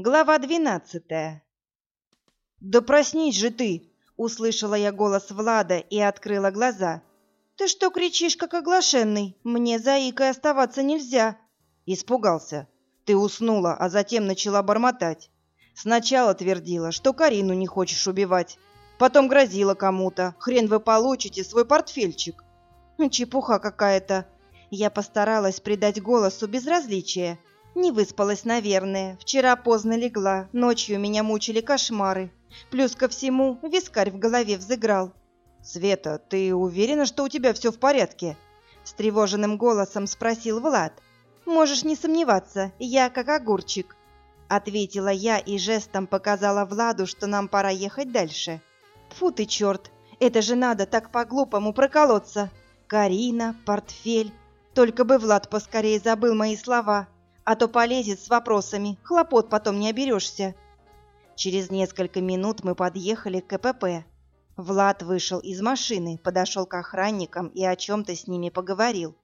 Глава двенадцатая. «Да проснись же ты!» — услышала я голос Влада и открыла глаза. «Ты что кричишь, как оглашенный? Мне заикой оставаться нельзя!» Испугался. «Ты уснула, а затем начала бормотать. Сначала твердила, что Карину не хочешь убивать. Потом грозила кому-то. Хрен вы получите свой портфельчик!» «Чепуха какая-то!» Я постаралась придать голосу безразличие не выспалась, наверное. Вчера поздно легла, ночью меня мучили кошмары. Плюс ко всему, вискарь в голове взыграл. «Света, ты уверена, что у тебя все в порядке?» С тревоженным голосом спросил Влад. «Можешь не сомневаться, я как огурчик», — ответила я и жестом показала Владу, что нам пора ехать дальше. «Тьфу ты, черт, это же надо так по-глупому проколоться. Карина, портфель. Только бы Влад поскорее забыл мои слова а то полезет с вопросами, хлопот потом не оберешься. Через несколько минут мы подъехали к КПП. Влад вышел из машины, подошел к охранникам и о чем-то с ними поговорил.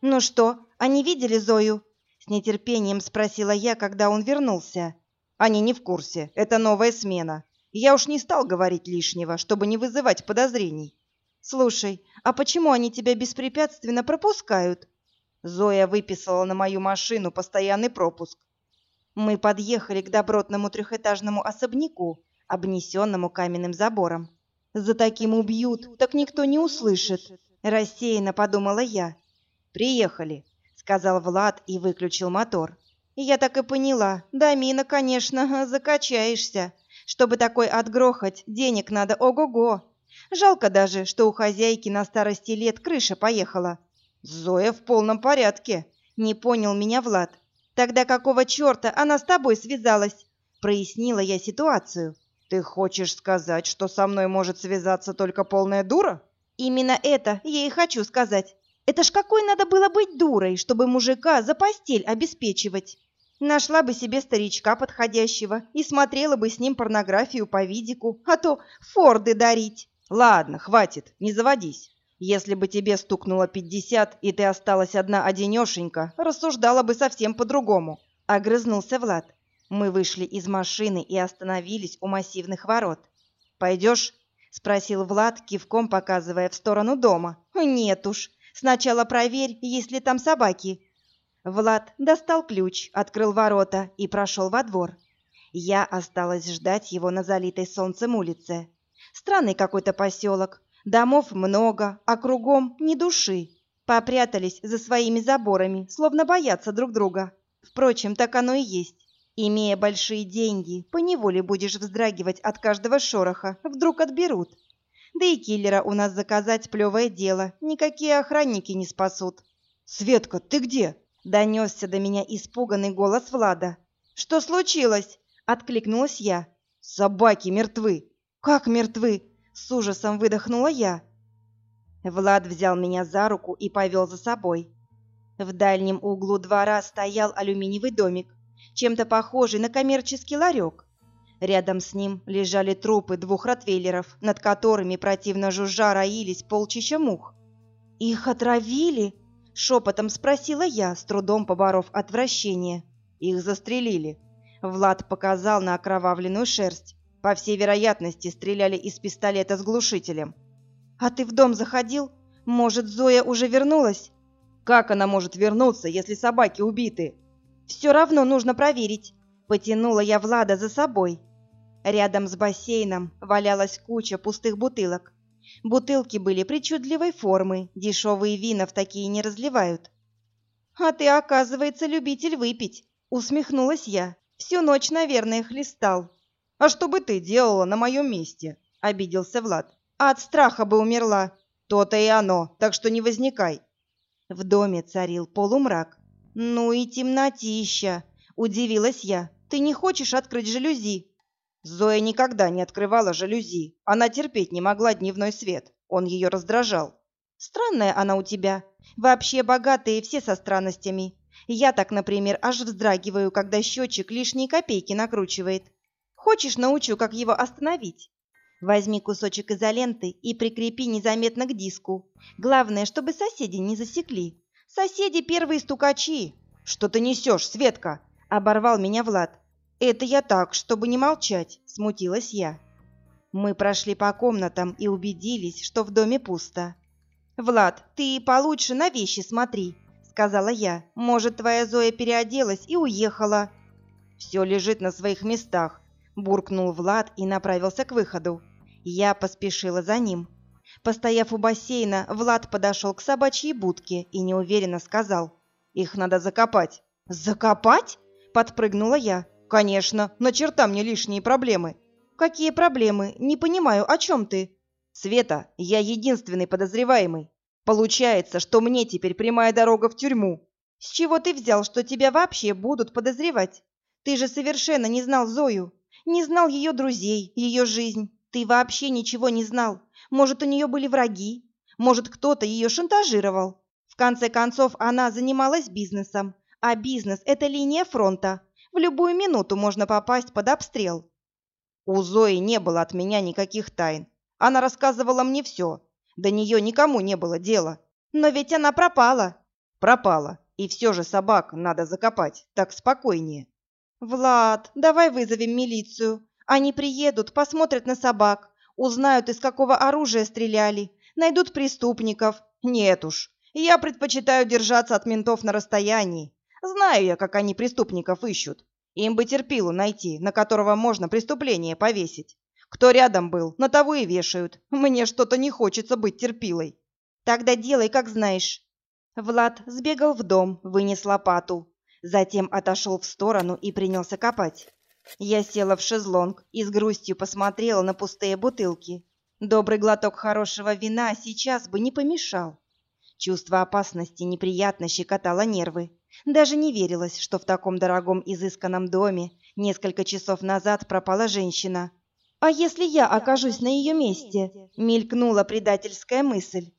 «Ну что, они видели Зою?» С нетерпением спросила я, когда он вернулся. «Они не в курсе. Это новая смена. Я уж не стал говорить лишнего, чтобы не вызывать подозрений. Слушай, а почему они тебя беспрепятственно пропускают?» Зоя выписала на мою машину постоянный пропуск. Мы подъехали к добротному трехэтажному особняку, обнесенному каменным забором. За таким убьют, так никто не услышит. Рассеянно подумала я. Приехали, сказал Влад и выключил мотор. Я так и поняла. Да, Мина, конечно, закачаешься. Чтобы такой отгрохать, денег надо ого-го. Жалко даже, что у хозяйки на старости лет крыша поехала. Зоя в полном порядке. Не понял меня Влад. Тогда какого черта она с тобой связалась? Прояснила я ситуацию. Ты хочешь сказать, что со мной может связаться только полная дура? Именно это я и хочу сказать. Это ж какой надо было быть дурой, чтобы мужика за постель обеспечивать. Нашла бы себе старичка подходящего и смотрела бы с ним порнографию по видику, а то форды дарить. Ладно, хватит, не заводись. Если бы тебе стукнуло пятьдесят, и ты осталась одна одинешенька, рассуждала бы совсем по-другому. Огрызнулся Влад. Мы вышли из машины и остановились у массивных ворот. «Пойдешь?» — спросил Влад, кивком показывая в сторону дома. «Нет уж. Сначала проверь, есть ли там собаки». Влад достал ключ, открыл ворота и прошел во двор. Я осталась ждать его на залитой солнцем улице. Странный какой-то поселок, Домов много, а кругом ни души. Попрятались за своими заборами, словно боятся друг друга. Впрочем, так оно и есть. Имея большие деньги, поневоле будешь вздрагивать от каждого шороха, вдруг отберут. Да и киллера у нас заказать плевое дело, никакие охранники не спасут. «Светка, ты где?» — донесся до меня испуганный голос Влада. «Что случилось?» — откликнулась я. «Собаки мертвы». «Как мертвы? С ужасом выдохнула я. Влад взял меня за руку и повел за собой. В дальнем углу двора стоял алюминиевый домик, чем-то похожий на коммерческий ларек. Рядом с ним лежали трупы двух ротвейлеров, над которыми противно жужжа роились полчища мух. «Их отравили?» — шепотом спросила я, с трудом поборов отвращение. «Их застрелили». Влад показал на окровавленную шерсть. По всей вероятности, стреляли из пистолета с глушителем. «А ты в дом заходил? Может, Зоя уже вернулась?» «Как она может вернуться, если собаки убиты?» «Все равно нужно проверить». Потянула я Влада за собой. Рядом с бассейном валялась куча пустых бутылок. Бутылки были причудливой формы, дешевые вина в такие не разливают. «А ты, оказывается, любитель выпить», — усмехнулась я. «Всю ночь, наверное, хлестал». «А что бы ты делала на моем месте?» — обиделся Влад. «От страха бы умерла». «То-то и оно, так что не возникай». В доме царил полумрак. «Ну и темнотища!» — удивилась я. «Ты не хочешь открыть жалюзи?» Зоя никогда не открывала жалюзи. Она терпеть не могла дневной свет. Он ее раздражал. «Странная она у тебя. Вообще богатые все со странностями. Я так, например, аж вздрагиваю, когда счетчик лишние копейки накручивает. Хочешь, научу, как его остановить? Возьми кусочек изоленты и прикрепи незаметно к диску. Главное, чтобы соседи не засекли. Соседи первые стукачи. Что ты несешь, Светка? Оборвал меня Влад. Это я так, чтобы не молчать, смутилась я. Мы прошли по комнатам и убедились, что в доме пусто. Влад, ты получше на вещи смотри, сказала я. Может, твоя Зоя переоделась и уехала. Все лежит на своих местах, буркнул Влад и направился к выходу. Я поспешила за ним. Постояв у бассейна, Влад подошел к собачьей будке и неуверенно сказал: "Их надо закопать". "Закопать?" подпрыгнула я. «Конечно, на черта мне лишние проблемы». «Какие проблемы? Не понимаю, о чем ты?» «Света, я единственный подозреваемый. Получается, что мне теперь прямая дорога в тюрьму». «С чего ты взял, что тебя вообще будут подозревать? Ты же совершенно не знал Зою, не знал ее друзей, ее жизнь. Ты вообще ничего не знал. Может, у нее были враги? Может, кто-то ее шантажировал? В конце концов, она занималась бизнесом, а бизнес – это линия фронта. В любую минуту можно попасть под обстрел. У Зои не было от меня никаких тайн. Она рассказывала мне все. До нее никому не было дела. Но ведь она пропала. Пропала. И все же собак надо закопать. Так спокойнее. Влад, давай вызовем милицию. Они приедут, посмотрят на собак, узнают, из какого оружия стреляли, найдут преступников. Нет уж, я предпочитаю держаться от ментов на расстоянии. Знаю я, как они преступников ищут. Им бы терпилу найти, на которого можно преступление повесить. Кто рядом был, на того и вешают. Мне что-то не хочется быть терпилой. Тогда делай, как знаешь. Влад сбегал в дом, вынес лопату. Затем отошел в сторону и принялся копать. Я села в шезлонг и с грустью посмотрела на пустые бутылки. Добрый глоток хорошего вина сейчас бы не помешал. Чувство опасности неприятно щекотало нервы. Даже не верилось, что в таком дорогом изысканном доме несколько часов назад пропала женщина. А если я окажусь на ее месте? Мелькнула предательская мысль.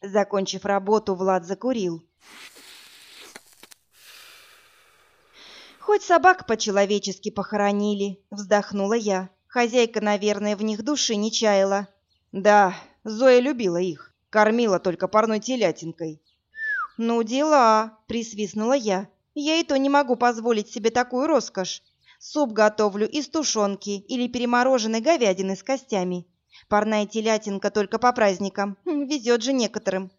Закончив работу, Влад закурил. Хоть собак по-человечески похоронили, вздохнула я. Хозяйка, наверное, в них души не чаяла. Да, Зоя любила их, кормила только парной телятинкой. «Ну дела!» – присвистнула я. «Я и то не могу позволить себе такую роскошь. Суп готовлю из тушенки или перемороженной говядины с костями. Парная телятинка только по праздникам. Везет же некоторым.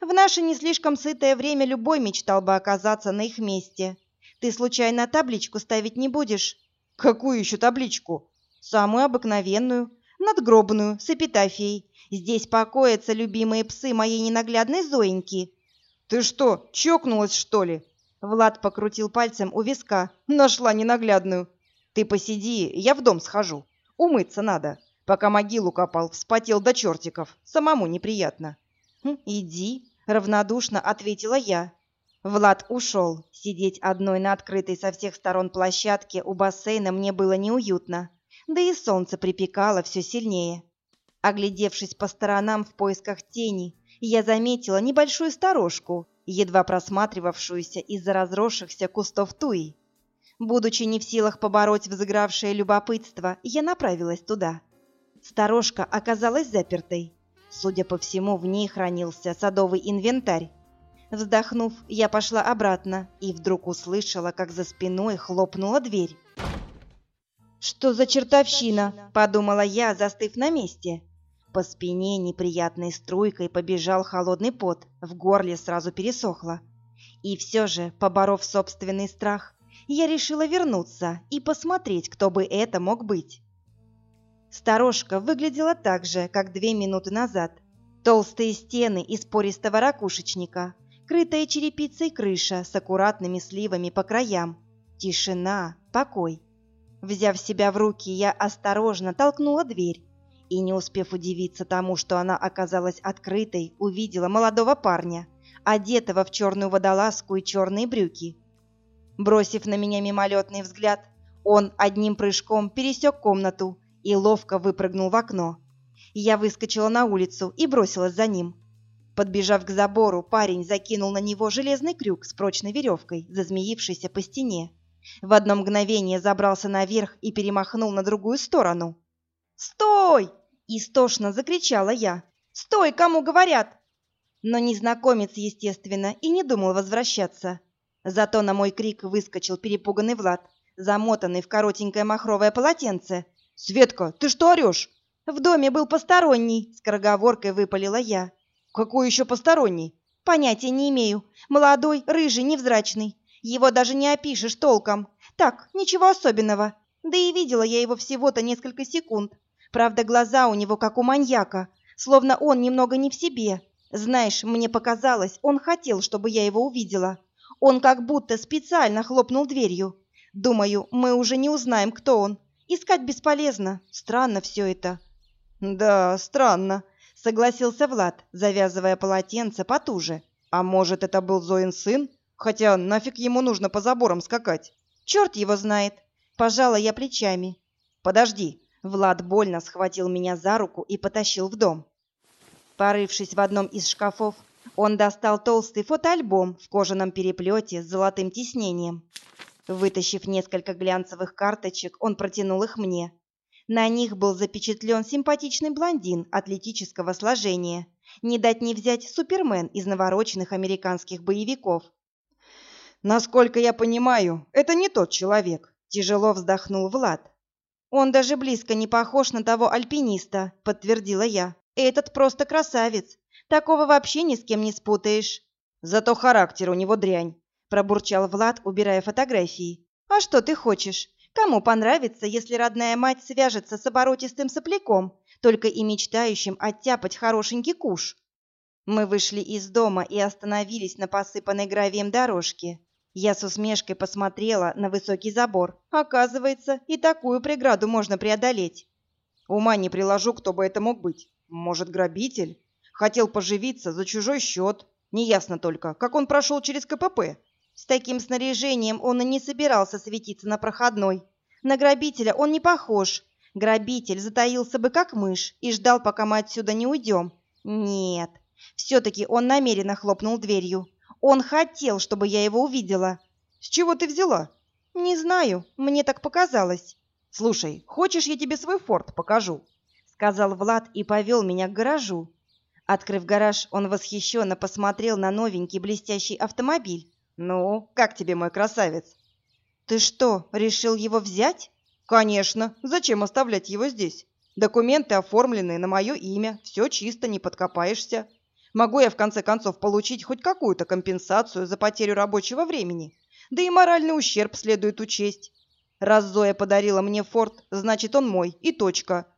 В наше не слишком сытое время любой мечтал бы оказаться на их месте. Ты случайно табличку ставить не будешь? Какую еще табличку? Самую обыкновенную, надгробную, с эпитафией. Здесь покоятся любимые псы моей ненаглядной Зоеньки. «Ты что, чокнулась, что ли?» Влад покрутил пальцем у виска. «Нашла ненаглядную. Ты посиди, я в дом схожу. Умыться надо. Пока могилу копал, вспотел до чертиков. Самому неприятно». «Хм, «Иди», — равнодушно ответила я. Влад ушел. Сидеть одной на открытой со всех сторон площадке у бассейна мне было неуютно. Да и солнце припекало все сильнее. Оглядевшись по сторонам в поисках тени, я заметила небольшую сторожку, едва просматривавшуюся из-за разросшихся кустов туи. Будучи не в силах побороть взыгравшее любопытство, я направилась туда. Сторожка оказалась запертой. Судя по всему, в ней хранился садовый инвентарь. Вздохнув, я пошла обратно и вдруг услышала, как за спиной хлопнула дверь. «Что за чертовщина?» – подумала я, застыв на месте. По спине неприятной струйкой побежал холодный пот, в горле сразу пересохло. И все же, поборов собственный страх, я решила вернуться и посмотреть, кто бы это мог быть. Сторожка выглядела так же, как две минуты назад. Толстые стены из пористого ракушечника, крытая черепицей крыша с аккуратными сливами по краям. Тишина, покой. Взяв себя в руки, я осторожно толкнула дверь и, не успев удивиться тому, что она оказалась открытой, увидела молодого парня, одетого в черную водолазку и черные брюки. Бросив на меня мимолетный взгляд, он одним прыжком пересек комнату и ловко выпрыгнул в окно. Я выскочила на улицу и бросилась за ним. Подбежав к забору, парень закинул на него железный крюк с прочной веревкой, зазмеившейся по стене. В одно мгновение забрался наверх и перемахнул на другую сторону. «Стой!» – истошно закричала я. «Стой, кому говорят!» Но незнакомец, естественно, и не думал возвращаться. Зато на мой крик выскочил перепуганный Влад. замотанный в коротенькое махровое полотенце. «Светка, ты что орешь?» «В доме был посторонний», — скороговоркой выпалила я. «Какой еще посторонний?» «Понятия не имею. Молодой, рыжий, невзрачный. Его даже не опишешь толком. Так, ничего особенного. Да и видела я его всего-то несколько секунд. Правда, глаза у него как у маньяка, словно он немного не в себе. Знаешь, мне показалось, он хотел, чтобы я его увидела. Он как будто специально хлопнул дверью. Думаю, мы уже не узнаем, кто он. Искать бесполезно. Странно все это. Да, странно, согласился Влад, завязывая полотенце потуже. А может, это был Зоин сын? Хотя нафиг ему нужно по заборам скакать? Черт его знает. Пожала я плечами. Подожди. Влад больно схватил меня за руку и потащил в дом. Порывшись в одном из шкафов, он достал толстый фотоальбом в кожаном переплете с золотым тиснением. Вытащив несколько глянцевых карточек, он протянул их мне. На них был запечатлен симпатичный блондин атлетического сложения. Не дать не взять супермен из навороченных американских боевиков. Насколько я понимаю, это не тот человек, тяжело вздохнул Влад. Он даже близко не похож на того альпиниста, подтвердила я. Этот просто красавец. Такого вообще ни с кем не спутаешь. Зато характер у него дрянь, пробурчал Влад, убирая фотографии. А что ты хочешь? Кому понравится, если родная мать свяжется с оборотистым сопляком, только и мечтающим оттяпать хорошенький куш? Мы вышли из дома и остановились на посыпанной гравием дорожке. Я с усмешкой посмотрела на высокий забор. Оказывается, и такую преграду можно преодолеть. Ума не приложу, кто бы это мог быть. Может, грабитель? Хотел поживиться за чужой счет. Неясно только, как он прошел через КПП. С таким снаряжением он и не собирался светиться на проходной. На грабителя он не похож. Грабитель затаился бы как мышь и ждал, пока мы отсюда не уйдем. Нет, все-таки он намеренно хлопнул дверью. Он хотел, чтобы я его увидела. С чего ты взяла? Не знаю, мне так показалось. Слушай, хочешь, я тебе свой форт покажу? Сказал Влад и повел меня к гаражу. Открыв гараж, он восхищенно посмотрел на новенький блестящий автомобиль. «Ну, как тебе, мой красавец?» «Ты что, решил его взять?» «Конечно. Зачем оставлять его здесь? Документы оформлены на мое имя, все чисто, не подкопаешься. Могу я в конце концов получить хоть какую-то компенсацию за потерю рабочего времени. Да и моральный ущерб следует учесть. Раз Зоя подарила мне форт, значит он мой, и точка.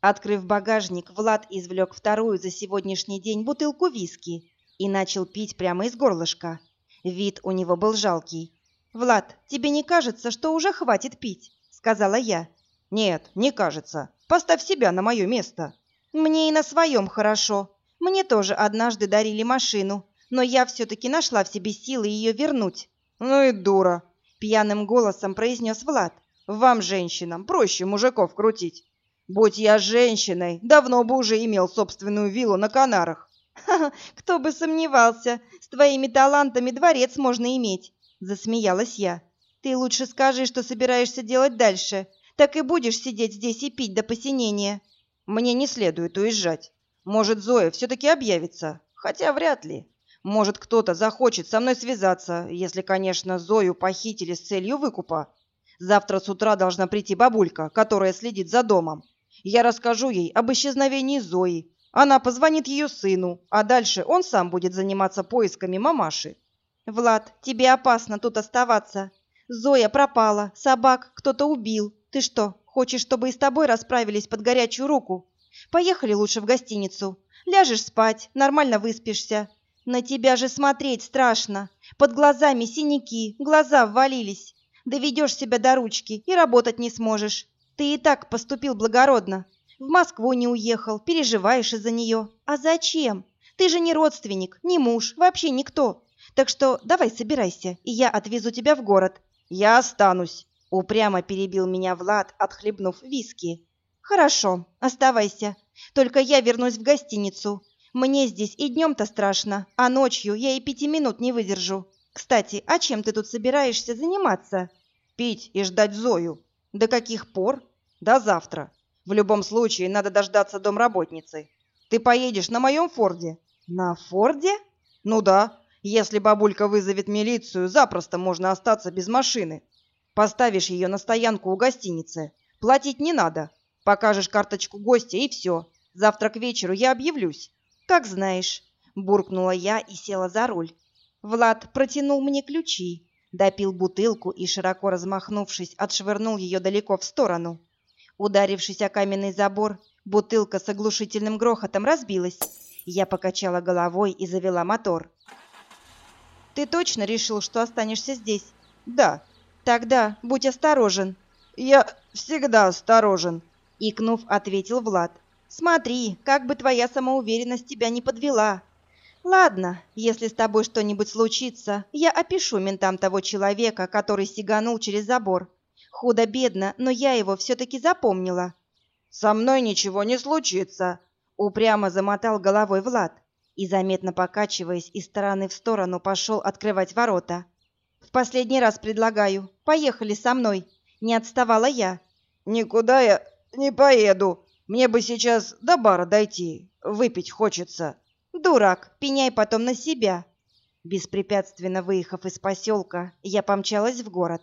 Открыв багажник, Влад извлек вторую за сегодняшний день бутылку виски и начал пить прямо из горлышка. Вид у него был жалкий. «Влад, тебе не кажется, что уже хватит пить?» — сказала я. «Нет, не кажется. Поставь себя на мое место». «Мне и на своем хорошо», мне тоже однажды дарили машину, но я все-таки нашла в себе силы ее вернуть. «Ну и дура!» — пьяным голосом произнес Влад. «Вам, женщинам, проще мужиков крутить. Будь я женщиной, давно бы уже имел собственную виллу на Канарах». «Ха-ха, кто бы сомневался, с твоими талантами дворец можно иметь», — засмеялась я. «Ты лучше скажи, что собираешься делать дальше. Так и будешь сидеть здесь и пить до посинения». «Мне не следует уезжать. Может, Зоя все-таки объявится, хотя вряд ли. Может, кто-то захочет со мной связаться, если, конечно, Зою похитили с целью выкупа. Завтра с утра должна прийти бабулька, которая следит за домом. Я расскажу ей об исчезновении Зои. Она позвонит ее сыну, а дальше он сам будет заниматься поисками мамаши. «Влад, тебе опасно тут оставаться. Зоя пропала, собак кто-то убил. Ты что, хочешь, чтобы и с тобой расправились под горячую руку?» Поехали лучше в гостиницу. Ляжешь спать, нормально выспишься. На тебя же смотреть страшно. Под глазами синяки, глаза ввалились. Доведешь себя до ручки и работать не сможешь. Ты и так поступил благородно. В Москву не уехал, переживаешь из-за нее. А зачем? Ты же не родственник, не муж, вообще никто. Так что давай собирайся, и я отвезу тебя в город. Я останусь. Упрямо перебил меня Влад, отхлебнув виски. «Хорошо, оставайся. Только я вернусь в гостиницу. Мне здесь и днем-то страшно, а ночью я и пяти минут не выдержу. Кстати, а чем ты тут собираешься заниматься?» «Пить и ждать Зою». «До каких пор?» «До завтра. В любом случае надо дождаться домработницы. Ты поедешь на моем Форде». «На Форде?» «Ну да. Если бабулька вызовет милицию, запросто можно остаться без машины». Поставишь ее на стоянку у гостиницы. Платить не надо. Покажешь карточку гостя и все. Завтра к вечеру я объявлюсь. Как знаешь, буркнула я и села за руль. Влад протянул мне ключи, допил бутылку и, широко размахнувшись, отшвырнул ее далеко в сторону. Ударившись о каменный забор, бутылка с оглушительным грохотом разбилась. Я покачала головой и завела мотор. «Ты точно решил, что останешься здесь?» «Да». «Тогда будь осторожен». «Я всегда осторожен», — икнув, ответил Влад. «Смотри, как бы твоя самоуверенность тебя не подвела». «Ладно, если с тобой что-нибудь случится, я опишу ментам того человека, который сиганул через забор. Худо-бедно, но я его все-таки запомнила». «Со мной ничего не случится», — упрямо замотал головой Влад и, заметно покачиваясь из стороны в сторону, пошел открывать ворота. «В последний раз предлагаю, поехали со мной», — не отставала я. «Никуда я не поеду. Мне бы сейчас до бара дойти. Выпить хочется». «Дурак, пеняй потом на себя». Беспрепятственно выехав из поселка, я помчалась в город.